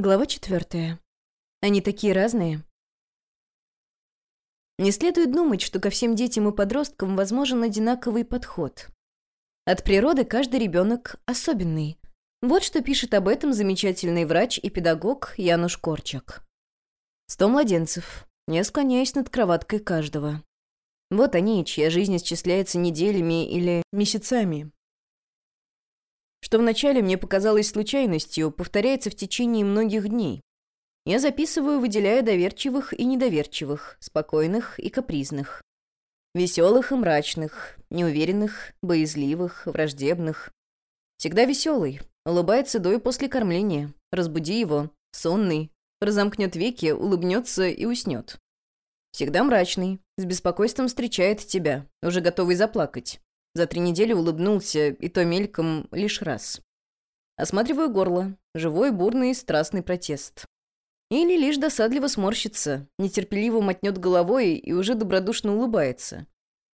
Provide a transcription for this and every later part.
Глава четвертая. Они такие разные. Не следует думать, что ко всем детям и подросткам возможен одинаковый подход. От природы каждый ребенок особенный. Вот что пишет об этом замечательный врач и педагог Януш Корчак. Сто младенцев. Я склоняюсь над кроваткой каждого. Вот они, чья жизнь исчисляется неделями или месяцами, что вначале мне показалось случайностью, повторяется в течение многих дней. Я записываю, выделяя доверчивых и недоверчивых, спокойных и капризных. Веселых и мрачных, неуверенных, боязливых, враждебных. Всегда веселый, улыбается до и после кормления. Разбуди его, сонный, разомкнет веки, улыбнется и уснет. Всегда мрачный, с беспокойством встречает тебя, уже готовый заплакать. За три недели улыбнулся, и то мельком лишь раз. Осматриваю горло. Живой, бурный, страстный протест. Или лишь досадливо сморщится, нетерпеливо мотнет головой и уже добродушно улыбается.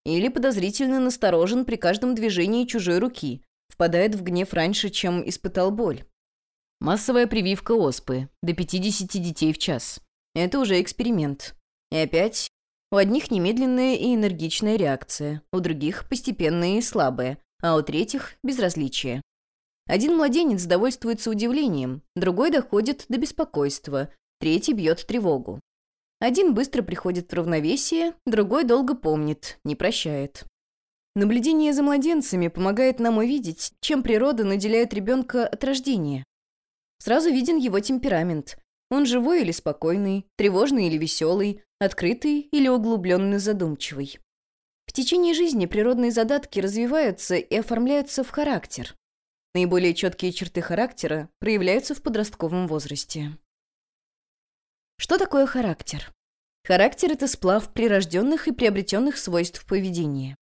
Или подозрительно насторожен при каждом движении чужой руки, впадает в гнев раньше, чем испытал боль. Массовая прививка оспы. До 50 детей в час. Это уже эксперимент. И опять у одних немедленная и энергичная реакция, у других постепенная и слабая, а у третьих – безразличие. Один младенец довольствуется удивлением, другой доходит до беспокойства, третий бьет тревогу. Один быстро приходит в равновесие, другой долго помнит, не прощает. Наблюдение за младенцами помогает нам увидеть, чем природа наделяет ребенка от рождения. Сразу виден его темперамент. Он живой или спокойный, тревожный или веселый, открытый или углубленно задумчивый. В течение жизни природные задатки развиваются и оформляются в характер. Наиболее четкие черты характера проявляются в подростковом возрасте. Что такое характер? Характер – это сплав прирожденных и приобретенных свойств поведения.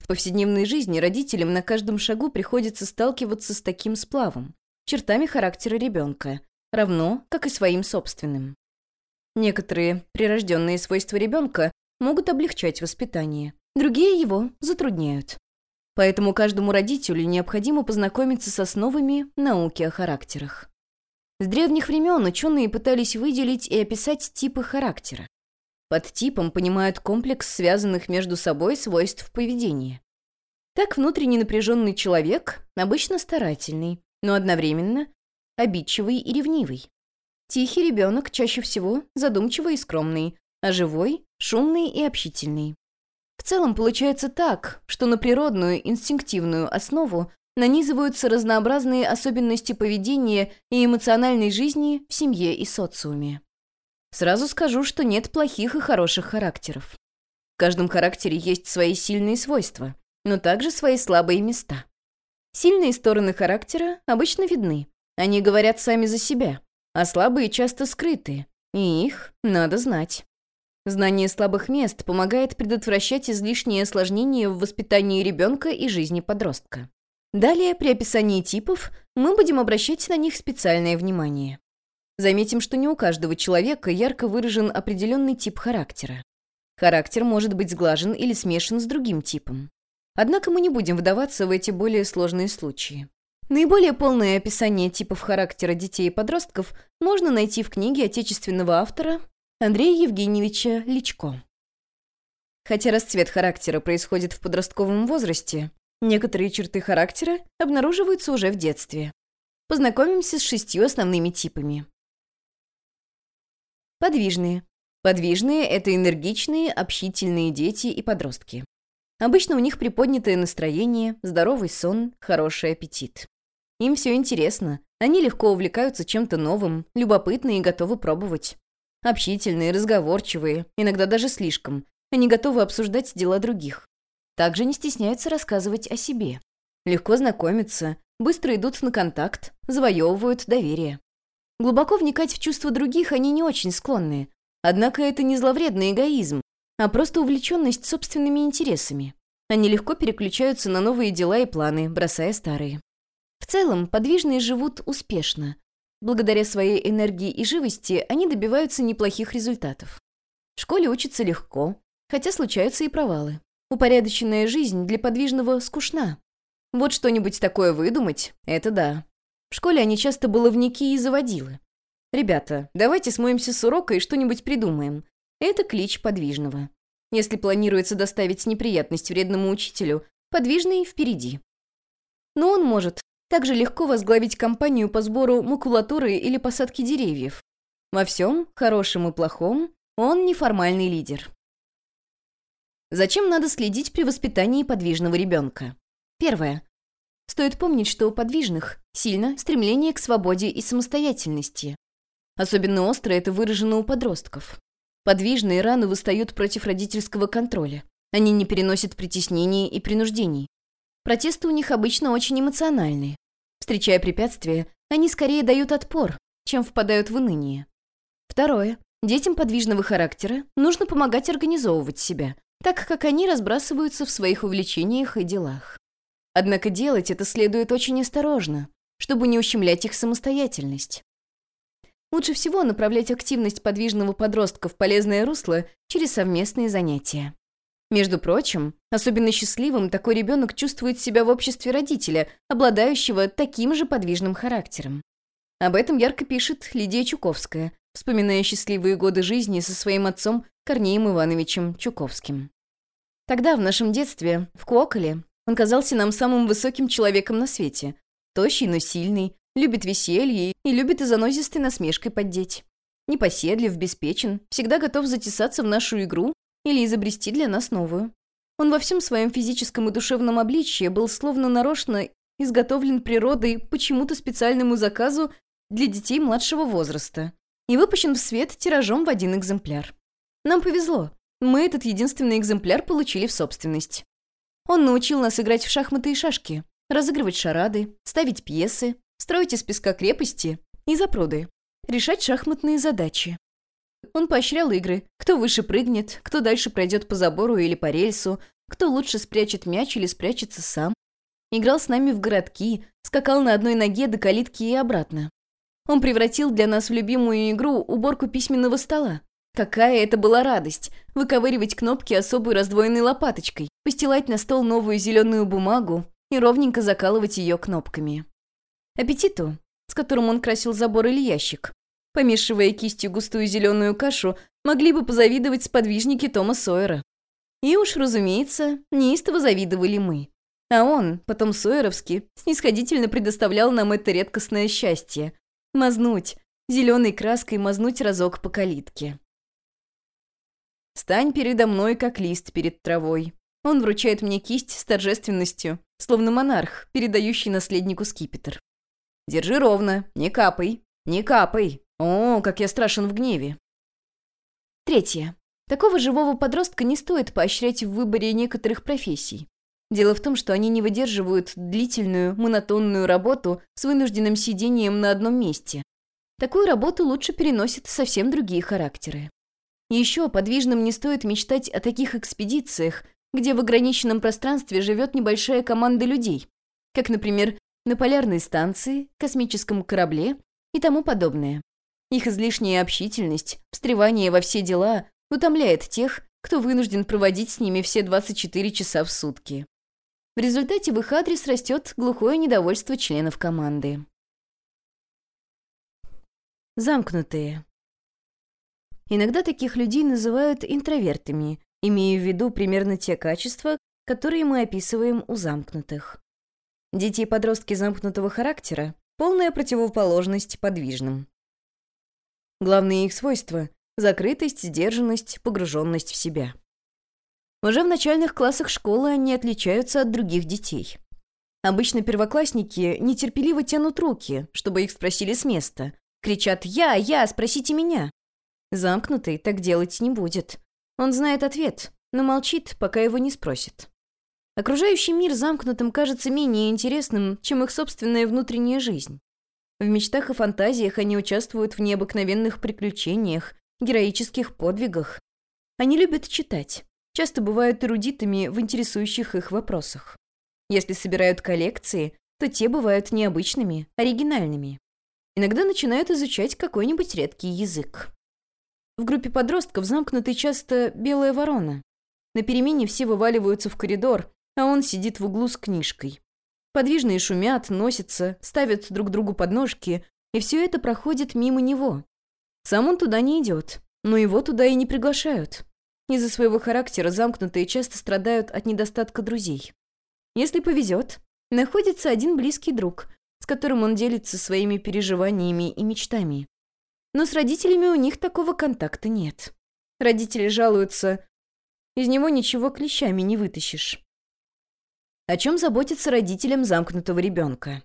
В повседневной жизни родителям на каждом шагу приходится сталкиваться с таким сплавом, чертами характера ребенка, равно как и своим собственным. Некоторые прирожденные свойства ребенка могут облегчать воспитание, другие его затрудняют. Поэтому каждому родителю необходимо познакомиться с основами науки о характерах. С древних времен ученые пытались выделить и описать типы характера. Под типом понимают комплекс связанных между собой свойств поведения. Так внутренне напряженный человек обычно старательный, но одновременно обидчивый и ревнивый. Тихий ребенок чаще всего задумчивый и скромный, а живой – шумный и общительный. В целом получается так, что на природную инстинктивную основу нанизываются разнообразные особенности поведения и эмоциональной жизни в семье и социуме. Сразу скажу, что нет плохих и хороших характеров. В каждом характере есть свои сильные свойства, но также свои слабые места. Сильные стороны характера обычно видны. Они говорят сами за себя а слабые часто скрыты, и их надо знать. Знание слабых мест помогает предотвращать излишние осложнения в воспитании ребенка и жизни подростка. Далее, при описании типов, мы будем обращать на них специальное внимание. Заметим, что не у каждого человека ярко выражен определенный тип характера. Характер может быть сглажен или смешан с другим типом. Однако мы не будем вдаваться в эти более сложные случаи. Наиболее полное описание типов характера детей и подростков можно найти в книге отечественного автора Андрея Евгеньевича Личко. Хотя расцвет характера происходит в подростковом возрасте, некоторые черты характера обнаруживаются уже в детстве. Познакомимся с шестью основными типами. Подвижные. Подвижные – это энергичные, общительные дети и подростки. Обычно у них приподнятое настроение, здоровый сон, хороший аппетит. Им все интересно. Они легко увлекаются чем-то новым, любопытны и готовы пробовать. Общительные, разговорчивые, иногда даже слишком. Они готовы обсуждать дела других. Также не стесняются рассказывать о себе. Легко знакомятся, быстро идут на контакт, завоевывают доверие. Глубоко вникать в чувства других они не очень склонны. Однако это не зловредный эгоизм, а просто увлеченность собственными интересами. Они легко переключаются на новые дела и планы, бросая старые. В целом, подвижные живут успешно. Благодаря своей энергии и живости они добиваются неплохих результатов. В школе учатся легко, хотя случаются и провалы. Упорядоченная жизнь для подвижного скучна. Вот что-нибудь такое выдумать – это да. В школе они часто баловники и заводилы. «Ребята, давайте смоемся с урока и что-нибудь придумаем». Это клич подвижного. Если планируется доставить неприятность вредному учителю, подвижный впереди. Но он может также легко возглавить кампанию по сбору макулатуры или посадке деревьев. Во всем, хорошем и плохом, он неформальный лидер. Зачем надо следить при воспитании подвижного ребенка? Первое. Стоит помнить, что у подвижных сильно стремление к свободе и самостоятельности. Особенно остро это выражено у подростков. Подвижные рано выстают против родительского контроля. Они не переносят притеснений и принуждений. Протесты у них обычно очень эмоциональные. Встречая препятствия, они скорее дают отпор, чем впадают в уныние. Второе. Детям подвижного характера нужно помогать организовывать себя, так как они разбрасываются в своих увлечениях и делах. Однако делать это следует очень осторожно, чтобы не ущемлять их самостоятельность. Лучше всего направлять активность подвижного подростка в полезное русло через совместные занятия. Между прочим, особенно счастливым такой ребенок чувствует себя в обществе родителя, обладающего таким же подвижным характером. Об этом ярко пишет Лидия Чуковская, вспоминая счастливые годы жизни со своим отцом Корнеем Ивановичем Чуковским. Тогда, в нашем детстве, в Куоколе, он казался нам самым высоким человеком на свете. Тощий, но сильный, Любит веселье и любит и насмешкой поддеть. Непоседлив, беспечен, всегда готов затесаться в нашу игру или изобрести для нас новую. Он во всем своем физическом и душевном обличье был словно нарочно изготовлен природой почему-то специальному заказу для детей младшего возраста и выпущен в свет тиражом в один экземпляр. Нам повезло. Мы этот единственный экземпляр получили в собственность. Он научил нас играть в шахматы и шашки, разыгрывать шарады, ставить пьесы, строить из песка крепости и запруды, решать шахматные задачи. Он поощрял игры, кто выше прыгнет, кто дальше пройдет по забору или по рельсу, кто лучше спрячет мяч или спрячется сам. Играл с нами в городки, скакал на одной ноге до калитки и обратно. Он превратил для нас в любимую игру уборку письменного стола. Какая это была радость! Выковыривать кнопки особой раздвоенной лопаточкой, постилать на стол новую зеленую бумагу и ровненько закалывать ее кнопками аппетиту, с которым он красил забор или ящик. Помешивая кистью густую зеленую кашу, могли бы позавидовать сподвижники Тома Сойера. И уж, разумеется, неистово завидовали мы. А он, потом Сойеровски, снисходительно предоставлял нам это редкостное счастье. Мазнуть, зеленой краской мазнуть разок по калитке. «Стань передо мной, как лист перед травой». Он вручает мне кисть с торжественностью, словно монарх, передающий наследнику скипетр. Держи ровно, не капай, не капай. О, как я страшен в гневе. Третье. Такого живого подростка не стоит поощрять в выборе некоторых профессий. Дело в том, что они не выдерживают длительную, монотонную работу с вынужденным сидением на одном месте. Такую работу лучше переносят совсем другие характеры. Еще подвижным не стоит мечтать о таких экспедициях, где в ограниченном пространстве живет небольшая команда людей, как, например, на полярной станции, космическом корабле и тому подобное. Их излишняя общительность, встревание во все дела утомляет тех, кто вынужден проводить с ними все 24 часа в сутки. В результате в их адрес растет глухое недовольство членов команды. Замкнутые. Иногда таких людей называют интровертами, имея в виду примерно те качества, которые мы описываем у замкнутых. Дети и подростки замкнутого характера – полная противоположность подвижным. Главные их свойства – закрытость, сдержанность, погруженность в себя. Уже в начальных классах школы они отличаются от других детей. Обычно первоклассники нетерпеливо тянут руки, чтобы их спросили с места. Кричат «Я, я, спросите меня!» Замкнутый так делать не будет. Он знает ответ, но молчит, пока его не спросят. Окружающий мир замкнутым кажется менее интересным, чем их собственная внутренняя жизнь. В мечтах и фантазиях они участвуют в необыкновенных приключениях, героических подвигах. Они любят читать, часто бывают эрудитами в интересующих их вопросах. Если собирают коллекции, то те бывают необычными, оригинальными. Иногда начинают изучать какой-нибудь редкий язык. В группе подростков замкнутый часто белая ворона. На перемене все вываливаются в коридор, а он сидит в углу с книжкой. Подвижные шумят, носятся, ставят друг другу подножки, и все это проходит мимо него. Сам он туда не идет, но его туда и не приглашают. Из-за своего характера замкнутые часто страдают от недостатка друзей. Если повезет, находится один близкий друг, с которым он делится своими переживаниями и мечтами. Но с родителями у них такого контакта нет. Родители жалуются, из него ничего клещами не вытащишь. О чем заботиться родителям замкнутого ребенка?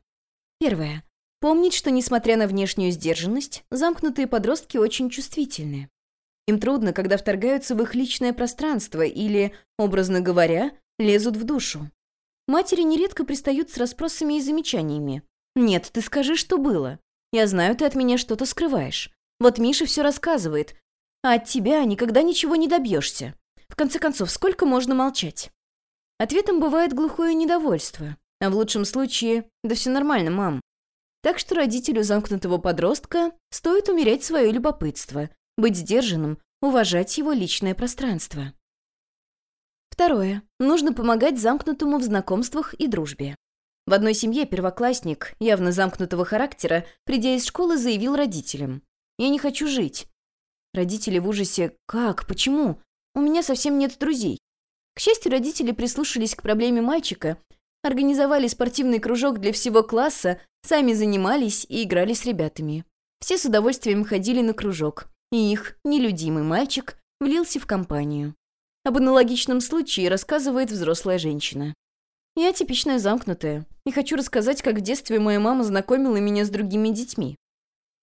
Первое. Помнить, что, несмотря на внешнюю сдержанность, замкнутые подростки очень чувствительны. Им трудно, когда вторгаются в их личное пространство или, образно говоря, лезут в душу. Матери нередко пристают с расспросами и замечаниями. «Нет, ты скажи, что было. Я знаю, ты от меня что-то скрываешь. Вот Миша все рассказывает, а от тебя никогда ничего не добьешься. В конце концов, сколько можно молчать?» Ответом бывает глухое недовольство, а в лучшем случае «да все нормально, мам». Так что родителю замкнутого подростка стоит умерять свое любопытство, быть сдержанным, уважать его личное пространство. Второе. Нужно помогать замкнутому в знакомствах и дружбе. В одной семье первоклассник, явно замкнутого характера, придя из школы, заявил родителям. «Я не хочу жить». Родители в ужасе «Как? Почему? У меня совсем нет друзей». К счастью, родители прислушались к проблеме мальчика, организовали спортивный кружок для всего класса, сами занимались и играли с ребятами. Все с удовольствием ходили на кружок, и их нелюдимый мальчик влился в компанию. Об аналогичном случае рассказывает взрослая женщина. Я типичная замкнутая, и хочу рассказать, как в детстве моя мама знакомила меня с другими детьми.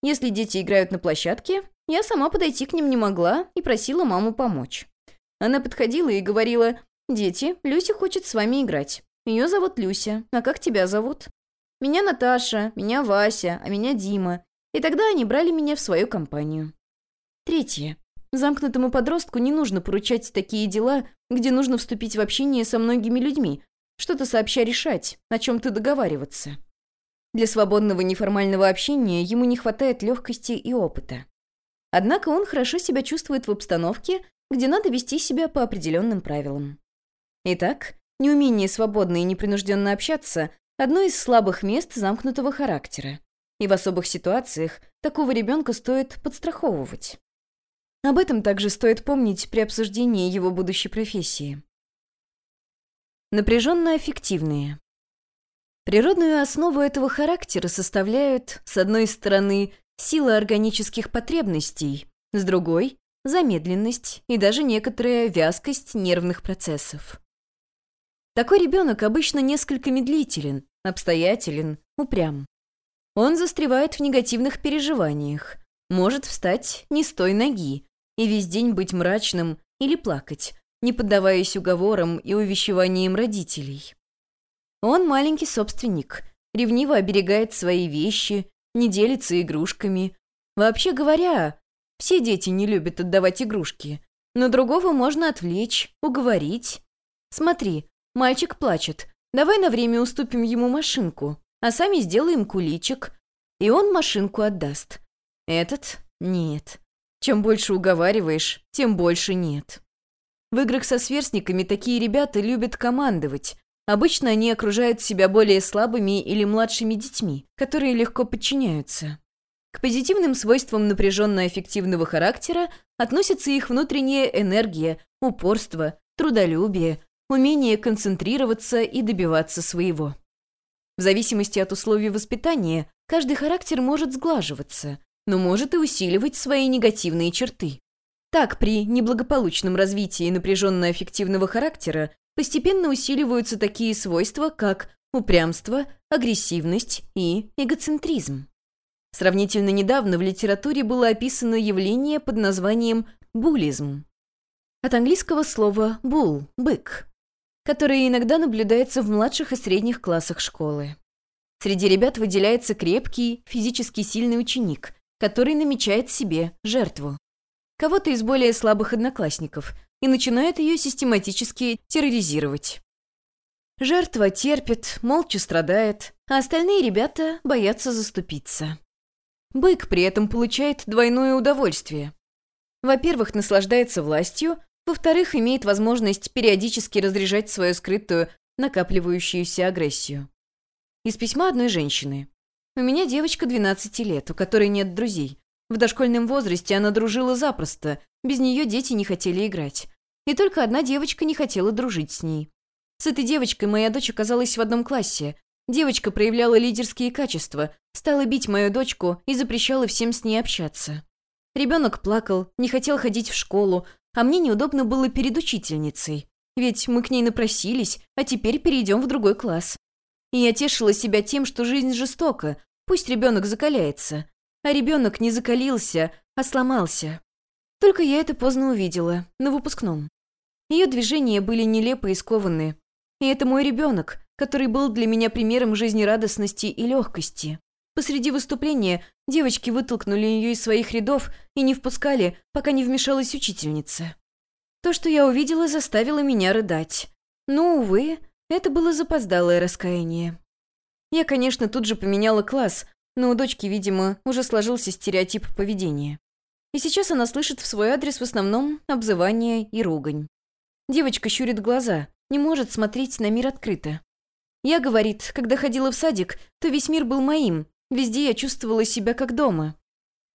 Если дети играют на площадке, я сама подойти к ним не могла и просила маму помочь. Она подходила и говорила, «Дети, Люся хочет с вами играть. Ее зовут Люся, а как тебя зовут?» «Меня Наташа, меня Вася, а меня Дима». И тогда они брали меня в свою компанию. Третье. Замкнутому подростку не нужно поручать такие дела, где нужно вступить в общение со многими людьми, что-то сообща решать, о чем-то договариваться. Для свободного неформального общения ему не хватает легкости и опыта. Однако он хорошо себя чувствует в обстановке, где надо вести себя по определенным правилам. Итак, неумение свободно и непринужденно общаться – одно из слабых мест замкнутого характера. И в особых ситуациях такого ребенка стоит подстраховывать. Об этом также стоит помнить при обсуждении его будущей профессии. Напряженно-аффективные. Природную основу этого характера составляют, с одной стороны, сила органических потребностей, с другой – замедленность и даже некоторая вязкость нервных процессов. Такой ребенок обычно несколько медлителен, обстоятелен, упрям. Он застревает в негативных переживаниях, может встать не с той ноги, и весь день быть мрачным или плакать, не поддаваясь уговорам и увещеваниям родителей. Он маленький собственник, ревниво оберегает свои вещи, не делится игрушками. Вообще говоря, все дети не любят отдавать игрушки, но другого можно отвлечь, уговорить. Смотри, мальчик плачет, давай на время уступим ему машинку, а сами сделаем куличик, и он машинку отдаст. Этот — нет. Чем больше уговариваешь, тем больше нет. В играх со сверстниками такие ребята любят командовать. Обычно они окружают себя более слабыми или младшими детьми, которые легко подчиняются. К позитивным свойствам напряженно-эффективного характера относятся их внутренняя энергия, упорство, трудолюбие, умение концентрироваться и добиваться своего. В зависимости от условий воспитания, каждый характер может сглаживаться, но может и усиливать свои негативные черты. Так, при неблагополучном развитии напряженно-аффективного характера постепенно усиливаются такие свойства, как упрямство, агрессивность и эгоцентризм. Сравнительно недавно в литературе было описано явление под названием буллизм. От английского слова «bull» – «бык», которое иногда наблюдается в младших и средних классах школы. Среди ребят выделяется крепкий, физически сильный ученик, который намечает себе жертву. Кого-то из более слабых одноклассников и начинает ее систематически терроризировать. Жертва терпит, молча страдает, а остальные ребята боятся заступиться. Бык при этом получает двойное удовольствие. Во-первых, наслаждается властью, во-вторых, имеет возможность периодически разряжать свою скрытую, накапливающуюся агрессию. Из письма одной женщины. У меня девочка 12 лет, у которой нет друзей. В дошкольном возрасте она дружила запросто, без нее дети не хотели играть. И только одна девочка не хотела дружить с ней. С этой девочкой моя дочь оказалась в одном классе. Девочка проявляла лидерские качества, стала бить мою дочку и запрещала всем с ней общаться. Ребенок плакал, не хотел ходить в школу, а мне неудобно было перед учительницей. Ведь мы к ней напросились, а теперь перейдем в другой класс. И я тешила себя тем, что жизнь жестока, пусть ребенок закаляется. А ребенок не закалился, а сломался. Только я это поздно увидела, на выпускном. Ее движения были нелепы и скованы. И это мой ребенок, который был для меня примером жизнерадостности и легкости. Посреди выступления девочки вытолкнули ее из своих рядов и не впускали, пока не вмешалась учительница. То, что я увидела, заставило меня рыдать. Но, увы, это было запоздалое раскаяние. Я, конечно, тут же поменяла класс, но у дочки, видимо, уже сложился стереотип поведения. И сейчас она слышит в свой адрес в основном обзывание и ругань. Девочка щурит глаза, не может смотреть на мир открыто. Я, говорит, когда ходила в садик, то весь мир был моим, везде я чувствовала себя как дома.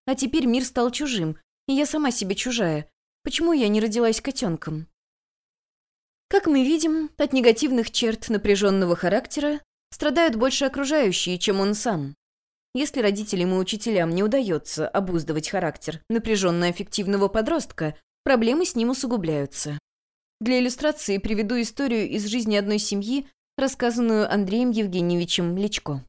А теперь мир стал чужим, и я сама себе чужая. Почему я не родилась котенком? Как мы видим, от негативных черт напряженного характера страдают больше окружающие, чем он сам. Если родителям и учителям не удается обуздывать характер напряженно-аффективного подростка, проблемы с ним усугубляются. Для иллюстрации приведу историю из жизни одной семьи, рассказанную Андреем Евгеньевичем Личко.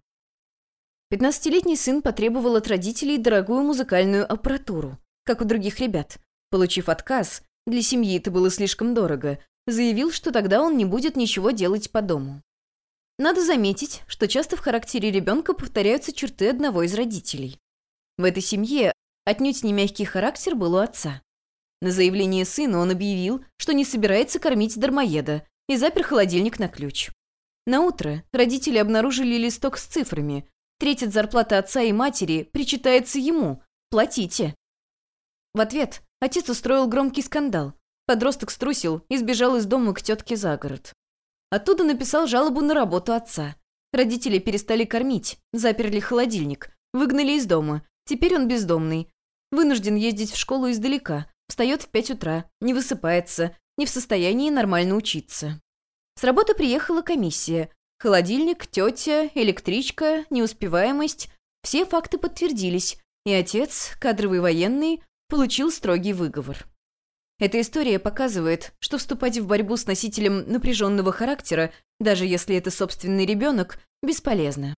15-летний сын потребовал от родителей дорогую музыкальную аппаратуру, как у других ребят. Получив отказ, для семьи это было слишком дорого, заявил, что тогда он не будет ничего делать по дому. Надо заметить, что часто в характере ребенка повторяются черты одного из родителей. В этой семье отнюдь не мягкий характер был у отца. На заявление сына он объявил, что не собирается кормить дармоеда, и запер холодильник на ключ. На утро родители обнаружили листок с цифрами. Треть от зарплаты отца и матери причитается ему. Платите. В ответ отец устроил громкий скандал. Подросток струсил и сбежал из дома к тетке за город. Оттуда написал жалобу на работу отца. Родители перестали кормить, заперли холодильник, выгнали из дома. Теперь он бездомный. Вынужден ездить в школу издалека, встает в пять утра, не высыпается, не в состоянии нормально учиться. С работы приехала комиссия. Холодильник, тетя, электричка, неуспеваемость. Все факты подтвердились, и отец, кадровый военный, получил строгий выговор. Эта история показывает, что вступать в борьбу с носителем напряженного характера, даже если это собственный ребенок, бесполезно.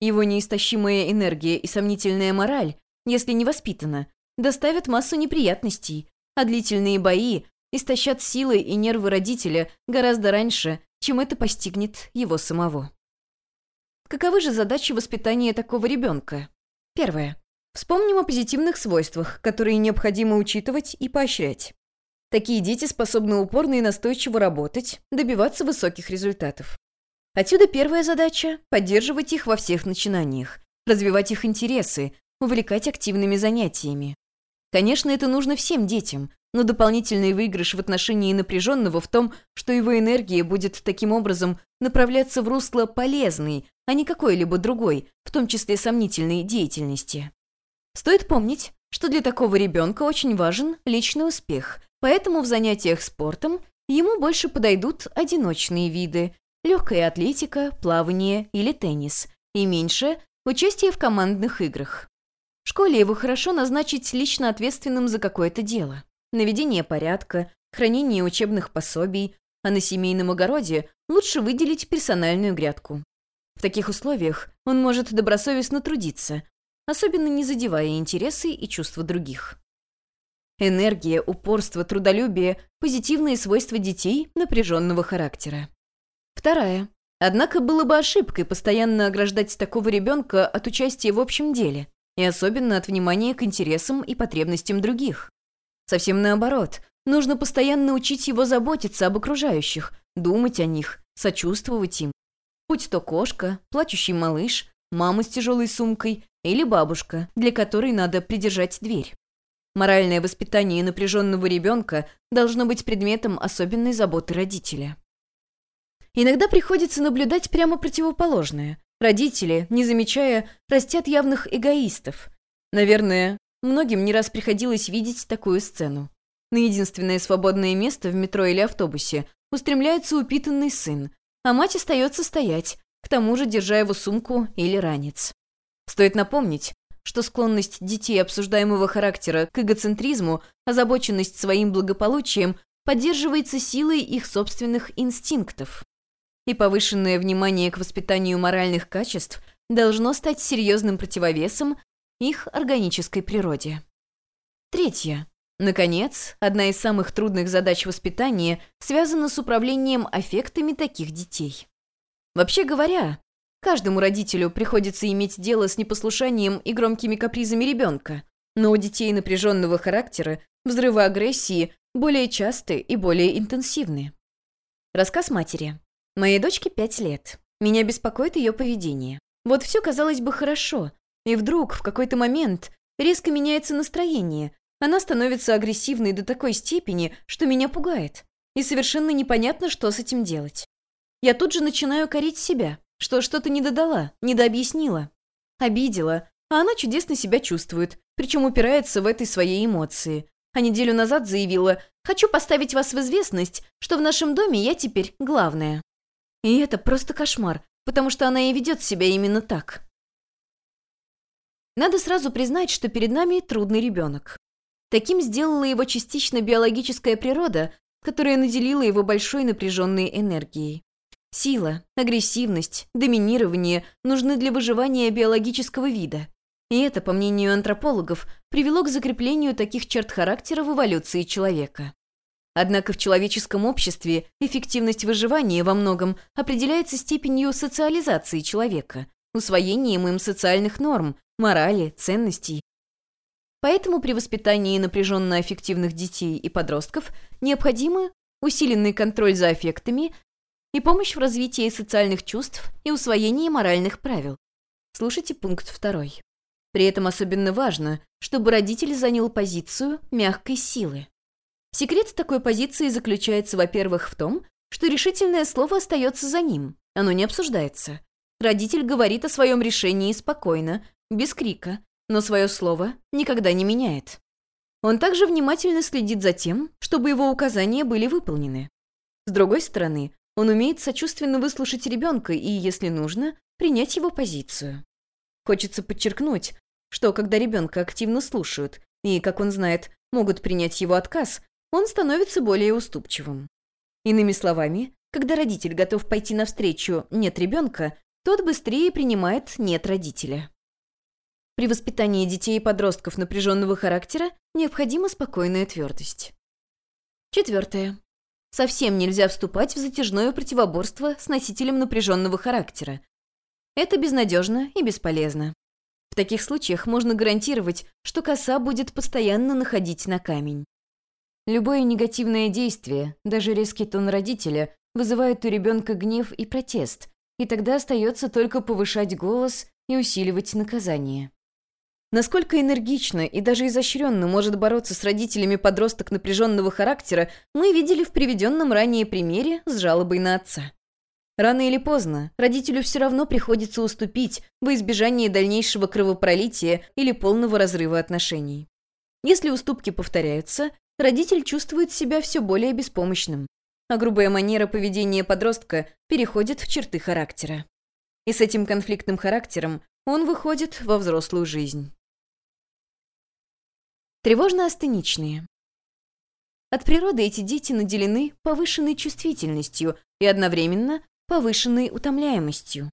Его неистощимая энергия и сомнительная мораль, если не воспитана, доставят массу неприятностей, а длительные бои истощат силы и нервы родителя гораздо раньше, чем это постигнет его самого. Каковы же задачи воспитания такого ребенка? Первое. Вспомним о позитивных свойствах, которые необходимо учитывать и поощрять. Такие дети способны упорно и настойчиво работать, добиваться высоких результатов. Отсюда первая задача – поддерживать их во всех начинаниях, развивать их интересы, увлекать активными занятиями. Конечно, это нужно всем детям, но дополнительный выигрыш в отношении напряженного в том, что его энергия будет таким образом направляться в русло полезной, а не какой-либо другой, в том числе сомнительной деятельности. Стоит помнить, что для такого ребенка очень важен личный успех – Поэтому в занятиях спортом ему больше подойдут одиночные виды – легкая атлетика, плавание или теннис, и меньше – участие в командных играх. В школе его хорошо назначить лично ответственным за какое-то дело. Наведение порядка, хранение учебных пособий, а на семейном огороде лучше выделить персональную грядку. В таких условиях он может добросовестно трудиться, особенно не задевая интересы и чувства других. Энергия, упорство, трудолюбие – позитивные свойства детей напряженного характера. Вторая. Однако было бы ошибкой постоянно ограждать такого ребенка от участия в общем деле, и особенно от внимания к интересам и потребностям других. Совсем наоборот, нужно постоянно учить его заботиться об окружающих, думать о них, сочувствовать им. Будь то кошка, плачущий малыш, мама с тяжелой сумкой или бабушка, для которой надо придержать дверь. Моральное воспитание напряженного ребенка должно быть предметом особенной заботы родителя. Иногда приходится наблюдать прямо противоположное. Родители, не замечая, растят явных эгоистов. Наверное, многим не раз приходилось видеть такую сцену. На единственное свободное место в метро или автобусе устремляется упитанный сын, а мать остается стоять, к тому же держа его сумку или ранец. Стоит напомнить, что склонность детей обсуждаемого характера к эгоцентризму, озабоченность своим благополучием поддерживается силой их собственных инстинктов. И повышенное внимание к воспитанию моральных качеств должно стать серьезным противовесом их органической природе. Третье. Наконец, одна из самых трудных задач воспитания связана с управлением аффектами таких детей. Вообще говоря, каждому родителю приходится иметь дело с непослушанием и громкими капризами ребенка, но у детей напряженного характера взрывы агрессии более часты и более интенсивны. Рассказ матери. Моей дочке пять лет. Меня беспокоит ее поведение. Вот все казалось бы хорошо, и вдруг в какой-то момент резко меняется настроение, она становится агрессивной до такой степени, что меня пугает. И совершенно непонятно, что с этим делать. Я тут же начинаю корить себя, что что-то не додала, недообъяснила. Обидела, а она чудесно себя чувствует, причем упирается в этой своей эмоции. А неделю назад заявила «Хочу поставить вас в известность, что в нашем доме я теперь главная». И это просто кошмар, потому что она и ведет себя именно так. Надо сразу признать, что перед нами трудный ребенок. Таким сделала его частично биологическая природа, которая наделила его большой напряженной энергией. Сила, агрессивность, доминирование нужны для выживания биологического вида. И это, по мнению антропологов, привело к закреплению таких черт характера в эволюции человека. Однако в человеческом обществе эффективность выживания во многом определяется степенью социализации человека, усвоением им социальных норм, морали, ценностей, Поэтому при воспитании напряженно-аффективных детей и подростков необходимы усиленный контроль за аффектами и помощь в развитии социальных чувств и усвоении моральных правил. Слушайте пункт второй. При этом особенно важно, чтобы родитель занял позицию мягкой силы. Секрет такой позиции заключается, во-первых, в том, что решительное слово остается за ним, оно не обсуждается. Родитель говорит о своем решении спокойно, без крика, но свое слово никогда не меняет. Он также внимательно следит за тем, чтобы его указания были выполнены. С другой стороны, он умеет сочувственно выслушать ребенка и, если нужно, принять его позицию. Хочется подчеркнуть, что когда ребенка активно слушают и, как он знает, могут принять его отказ, он становится более уступчивым. Иными словами, когда родитель готов пойти навстречу «нет ребенка», тот быстрее принимает «нет родителя». При воспитании детей и подростков напряженного характера необходима спокойная твердость. Четвертое. Совсем нельзя вступать в затяжное противоборство с носителем напряженного характера. Это безнадежно и бесполезно. В таких случаях можно гарантировать, что коса будет постоянно находить на камень. Любое негативное действие, даже резкий тон родителя, вызывает у ребенка гнев и протест, и тогда остается только повышать голос и усиливать наказание. Насколько энергично и даже изощренно может бороться с родителями подросток напряженного характера, мы видели в приведенном ранее примере с жалобой на отца. Рано или поздно родителю все равно приходится уступить во избежание дальнейшего кровопролития или полного разрыва отношений. Если уступки повторяются, родитель чувствует себя все более беспомощным, а грубая манера поведения подростка переходит в черты характера. И с этим конфликтным характером он выходит во взрослую жизнь. Тревожно-астеничные. От природы эти дети наделены повышенной чувствительностью и одновременно повышенной утомляемостью.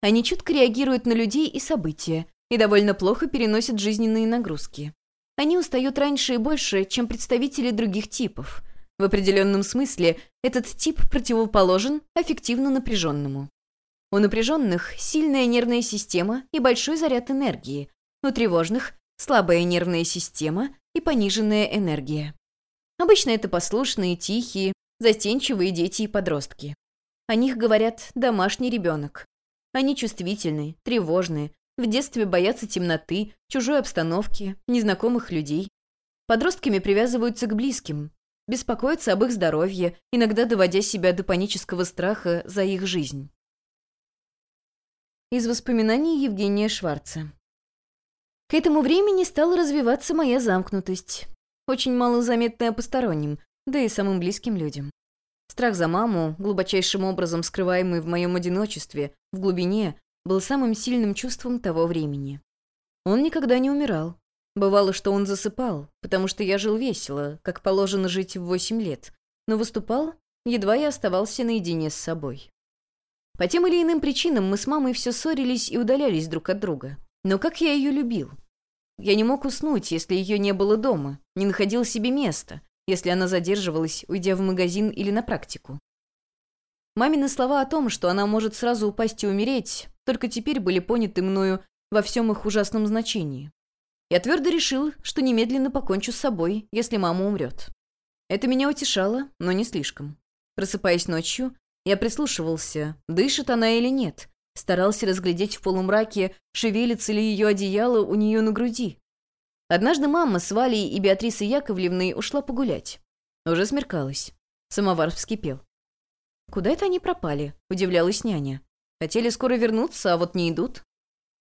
Они чутко реагируют на людей и события и довольно плохо переносят жизненные нагрузки. Они устают раньше и больше, чем представители других типов. В определенном смысле этот тип противоположен аффективно напряженному. У напряженных сильная нервная система и большой заряд энергии, у тревожных слабая нервная система и пониженная энергия. Обычно это послушные, тихие, застенчивые дети и подростки. О них говорят «домашний ребенок». Они чувствительны, тревожны, в детстве боятся темноты, чужой обстановки, незнакомых людей. Подростками привязываются к близким, беспокоятся об их здоровье, иногда доводя себя до панического страха за их жизнь. из воспоминаний Евгения Шварца. К этому времени стала развиваться моя замкнутость, очень малозаметная посторонним, да и самым близким людям. Страх за маму, глубочайшим образом скрываемый в моем одиночестве, в глубине, был самым сильным чувством того времени. Он никогда не умирал. Бывало, что он засыпал, потому что я жил весело, как положено жить в восемь лет, но выступал, едва я оставался наедине с собой. По тем или иным причинам мы с мамой все ссорились и удалялись друг от друга. Но как я ее любил. Я не мог уснуть, если ее не было дома, не находил себе места, если она задерживалась, уйдя в магазин или на практику. Мамины слова о том, что она может сразу упасть и умереть, только теперь были поняты мною во всем их ужасном значении. Я твердо решил, что немедленно покончу с собой, если мама умрет. Это меня утешало, но не слишком. Просыпаясь ночью, я прислушивался, дышит она или нет, старался разглядеть в полумраке, шевелится ли ее одеяло у нее на груди. Однажды мама с Валей и Беатрисой Яковлевной ушла погулять. Уже смеркалось. Самовар вскипел. «Куда это они пропали?» – удивлялась няня. «Хотели скоро вернуться, а вот не идут».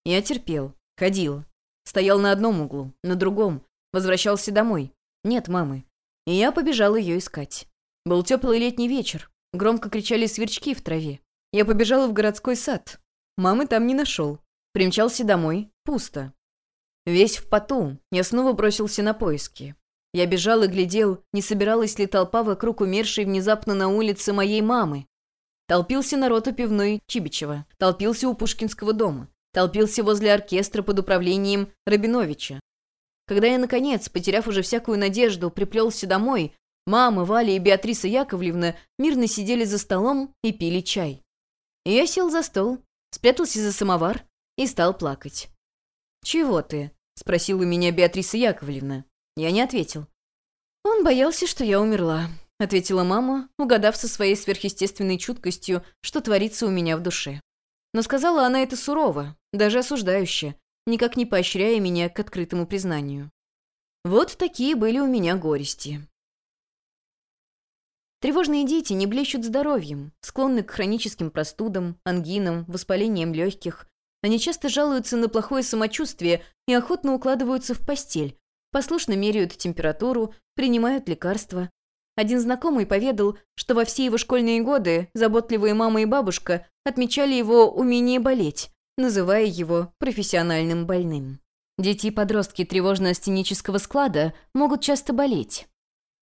Я терпел, ходил. Стоял на одном углу, на другом. Возвращался домой. Нет мамы. И я побежал ее искать. Был теплый летний вечер. Громко кричали сверчки в траве. Я побежал в городской сад. Мамы там не нашел. Примчался домой. Пусто. Весь в поту. Я снова бросился на поиски. Я бежал и глядел, не собиралась ли толпа вокруг умершей внезапно на улице моей мамы. Толпился народ у пивной Чибичева. Толпился у Пушкинского дома. Толпился возле оркестра под управлением Рабиновича. Когда я, наконец, потеряв уже всякую надежду, приплелся домой, Мама, Валя и Беатриса Яковлевна мирно сидели за столом и пили чай. И я сел за стол, спрятался за самовар и стал плакать. «Чего ты?» — спросила меня Беатриса Яковлевна. Я не ответил. «Он боялся, что я умерла», — ответила мама, угадав со своей сверхъестественной чуткостью, что творится у меня в душе. Но сказала она это сурово, даже осуждающе, никак не поощряя меня к открытому признанию. Вот такие были у меня горести. Тревожные дети не блещут здоровьем, склонны к хроническим простудам, ангинам, воспалениям легких. Они часто жалуются на плохое самочувствие и охотно укладываются в постель, послушно меряют температуру, принимают лекарства. Один знакомый поведал, что во все его школьные годы заботливые мама и бабушка отмечали его умение болеть, называя его профессиональным больным. Дети и подростки тревожно-астенического склада могут часто болеть.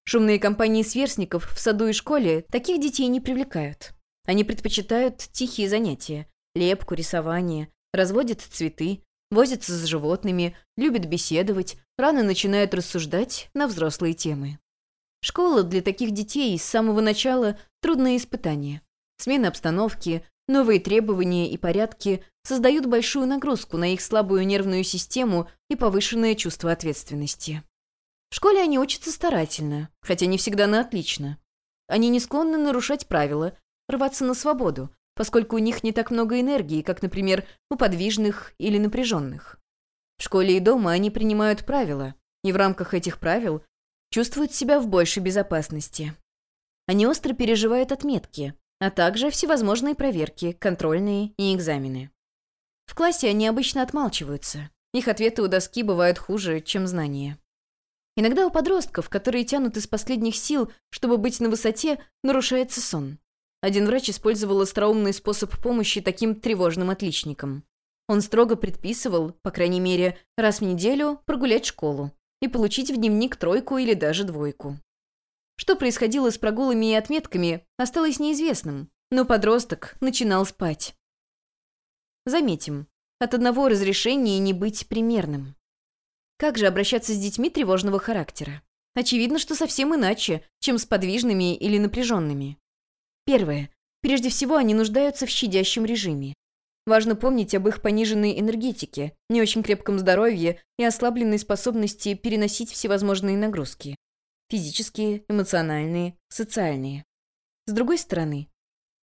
Шумные компании сверстников в саду и школе таких детей не привлекают. Они предпочитают тихие занятия – лепку, рисование, разводят цветы, возятся с животными, любят беседовать, рано начинают рассуждать на взрослые темы. Школа для таких детей с самого начала – трудное испытание. Смена обстановки, новые требования и порядки создают большую нагрузку на их слабую нервную систему и повышенное чувство ответственности. В школе они учатся старательно, хотя не всегда на отлично. Они не склонны нарушать правила, рваться на свободу, поскольку у них не так много энергии, как, например, у подвижных или напряженных. В школе и дома они принимают правила, и в рамках этих правил чувствуют себя в большей безопасности. Они остро переживают отметки, а также всевозможные проверки, контрольные и экзамены. В классе они обычно отмалчиваются. Их ответы у доски бывают хуже, чем знания. Иногда у подростков, которые тянут из последних сил, чтобы быть на высоте, нарушается сон. Один врач использовал остроумный способ помощи таким тревожным отличникам. Он строго предписывал, по крайней мере, раз в неделю прогулять школу и получить в дневник тройку или даже двойку. Что происходило с прогулами и отметками, осталось неизвестным, но подросток начинал спать. Заметим, от одного разрешения не быть примерным. Как же обращаться с детьми тревожного характера? Очевидно, что совсем иначе, чем с подвижными или напряженными. Первое. Прежде всего, они нуждаются в щадящем режиме. Важно помнить об их пониженной энергетике, не очень крепком здоровье и ослабленной способности переносить всевозможные нагрузки. Физические, эмоциональные, социальные. С другой стороны,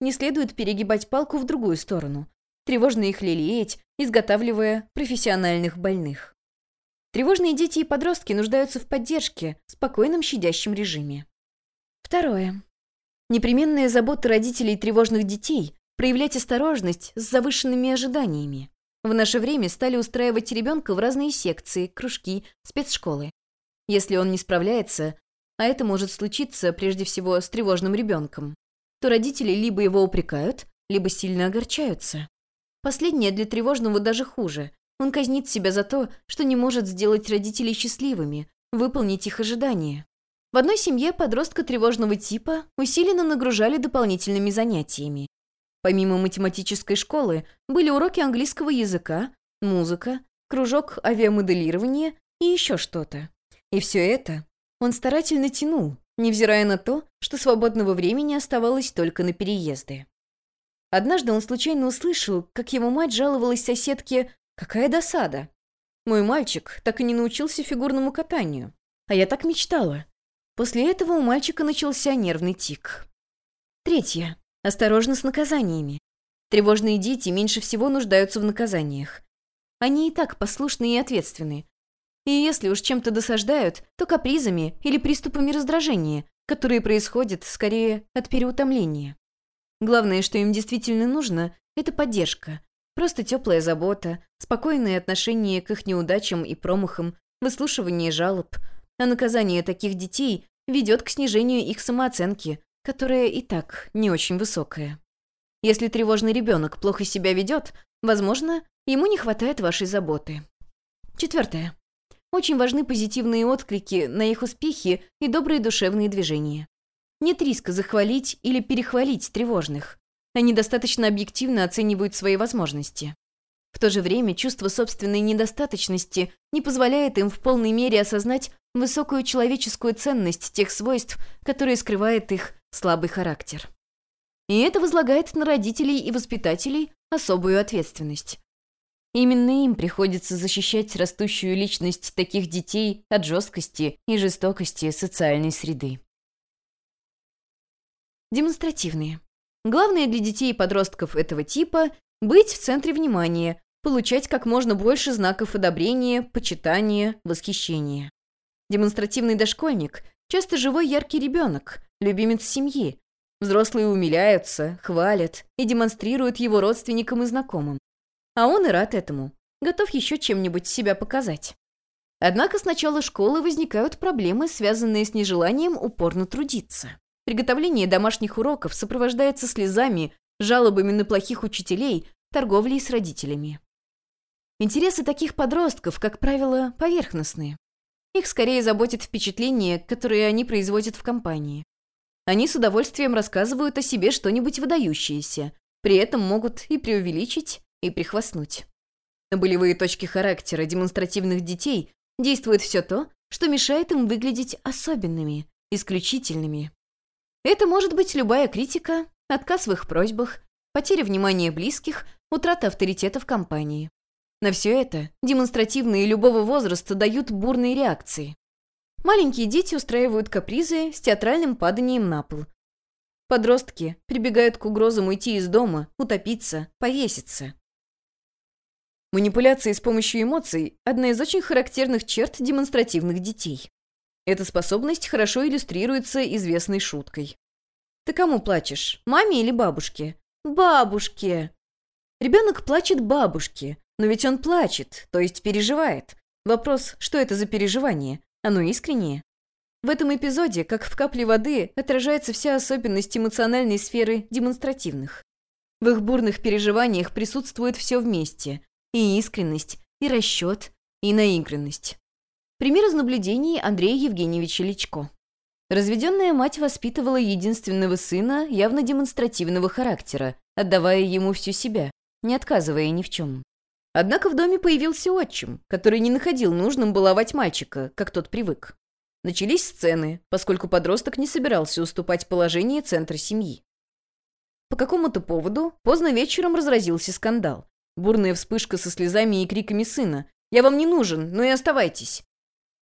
не следует перегибать палку в другую сторону, тревожно их лелеять, изготавливая профессиональных больных. Тревожные дети и подростки нуждаются в поддержке, спокойном щадящем режиме. Второе. Непременная забота родителей тревожных детей проявлять осторожность с завышенными ожиданиями. В наше время стали устраивать ребенка в разные секции, кружки, спецшколы. Если он не справляется, а это может случиться прежде всего с тревожным ребенком, то родители либо его упрекают, либо сильно огорчаются. Последнее для тревожного даже хуже. Он казнит себя за то, что не может сделать родителей счастливыми, выполнить их ожидания. В одной семье подростка тревожного типа усиленно нагружали дополнительными занятиями. Помимо математической школы были уроки английского языка, музыка, кружок авиамоделирования и еще что-то. И все это он старательно тянул, невзирая на то, что свободного времени оставалось только на переезды. Однажды он случайно услышал, как его мать жаловалась соседке «Какая досада! Мой мальчик так и не научился фигурному катанию, а я так мечтала». После этого у мальчика начался нервный тик. Третье. Осторожно с наказаниями. Тревожные дети меньше всего нуждаются в наказаниях. Они и так послушны и ответственны. И если уж чем-то досаждают, то капризами или приступами раздражения, которые происходят скорее от переутомления. Главное, что им действительно нужно, это поддержка. Просто теплая забота, спокойное отношение к их неудачам и промахам, выслушивание жалоб. А наказание таких детей ведет к снижению их самооценки, которая и так не очень высокая. Если тревожный ребенок плохо себя ведет, возможно, ему не хватает вашей заботы. Четвертое. Очень важны позитивные отклики на их успехи и добрые душевные движения. Нет риска захвалить или перехвалить тревожных. Они достаточно объективно оценивают свои возможности. В то же время чувство собственной недостаточности не позволяет им в полной мере осознать высокую человеческую ценность тех свойств, которые скрывает их слабый характер. И это возлагает на родителей и воспитателей особую ответственность. Именно им приходится защищать растущую личность таких детей от жесткости и жестокости социальной среды. Демонстративные. Главное для детей и подростков этого типа – быть в центре внимания, получать как можно больше знаков одобрения, почитания, восхищения. Демонстративный дошкольник – часто живой яркий ребенок, любимец семьи. Взрослые умиляются, хвалят и демонстрируют его родственникам и знакомым. А он и рад этому, готов еще чем-нибудь себя показать. Однако с начала школы возникают проблемы, связанные с нежеланием упорно трудиться. Приготовление домашних уроков сопровождается слезами, жалобами на плохих учителей, торговлей с родителями. Интересы таких подростков, как правило, поверхностные. Их скорее заботит впечатление, которое они производят в компании. Они с удовольствием рассказывают о себе что-нибудь выдающееся, при этом могут и преувеличить, и прихвастнуть. На болевые точки характера демонстративных детей действует все то, что мешает им выглядеть особенными, исключительными. Это может быть любая критика, отказ в их просьбах, потеря внимания близких, утрата авторитета в компании. На все это демонстративные любого возраста дают бурные реакции. Маленькие дети устраивают капризы с театральным паданием на пол. Подростки прибегают к угрозам уйти из дома, утопиться, повеситься. Манипуляции с помощью эмоций – одна из очень характерных черт демонстративных детей. Эта способность хорошо иллюстрируется известной шуткой. «Ты кому плачешь? Маме или бабушке?» «Бабушке!» Ребенок плачет бабушке, но ведь он плачет, то есть переживает. Вопрос, что это за переживание? Оно искреннее? В этом эпизоде, как в капле воды, отражается вся особенность эмоциональной сферы демонстративных. В их бурных переживаниях присутствует все вместе. И искренность, и расчет, и наигранность. Пример из наблюдений Андрея Евгеньевича Личко. Разведенная мать воспитывала единственного сына явно демонстративного характера, отдавая ему всю себя, не отказывая ни в чем. Однако в доме появился отчим, который не находил нужным баловать мальчика, как тот привык. Начались сцены, поскольку подросток не собирался уступать положение центра семьи. По какому-то поводу поздно вечером разразился скандал. Бурная вспышка со слезами и криками сына «Я вам не нужен, ну и оставайтесь!»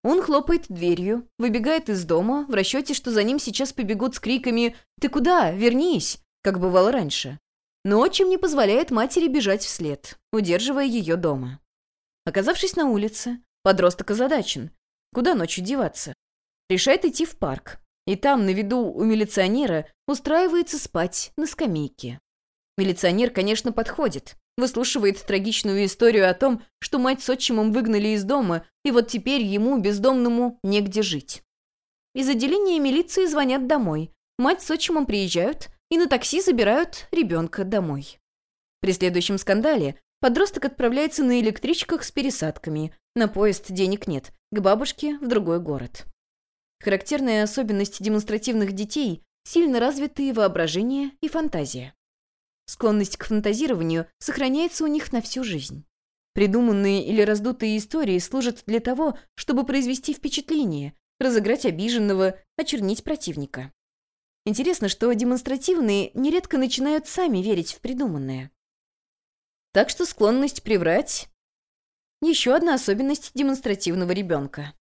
Он хлопает дверью, выбегает из дома в расчете, что за ним сейчас побегут с криками «Ты куда? Вернись!», как бывало раньше но отчим не позволяет матери бежать вслед, удерживая ее дома. Оказавшись на улице, подросток озадачен. Куда ночью деваться? Решает идти в парк. И там, на виду у милиционера, устраивается спать на скамейке. Милиционер, конечно, подходит, выслушивает трагичную историю о том, что мать с отчимом выгнали из дома, и вот теперь ему, бездомному, негде жить. Из отделения милиции звонят домой. Мать с отчимом приезжают и на такси забирают ребенка домой. При следующем скандале подросток отправляется на электричках с пересадками. На поезд денег нет, к бабушке в другой город. Характерная особенность демонстративных детей – сильно развитые воображение и фантазия. Склонность к фантазированию сохраняется у них на всю жизнь. Придуманные или раздутые истории служат для того, чтобы произвести впечатление, разыграть обиженного, очернить противника. Интересно, что демонстративные нередко начинают сами верить в придуманное. Так что склонность приврать – еще одна особенность демонстративного ребенка.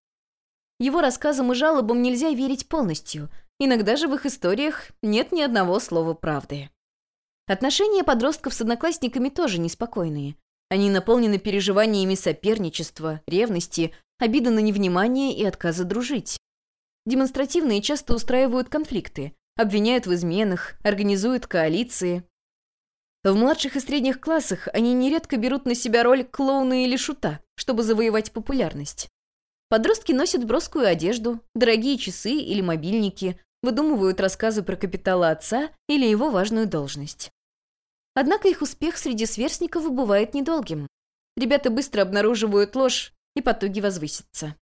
Его рассказам и жалобам нельзя верить полностью, иногда же в их историях нет ни одного слова правды. Отношения подростков с одноклассниками тоже неспокойные. Они наполнены переживаниями соперничества, ревности, обида на невнимание и отказа дружить. Демонстративные часто устраивают конфликты, обвиняют в изменах, организуют коалиции. В младших и средних классах они нередко берут на себя роль клоуна или шута, чтобы завоевать популярность. Подростки носят броскую одежду, дорогие часы или мобильники, выдумывают рассказы про капитала отца или его важную должность. Однако их успех среди сверстников бывает недолгим. Ребята быстро обнаруживают ложь и по итоге возвысится.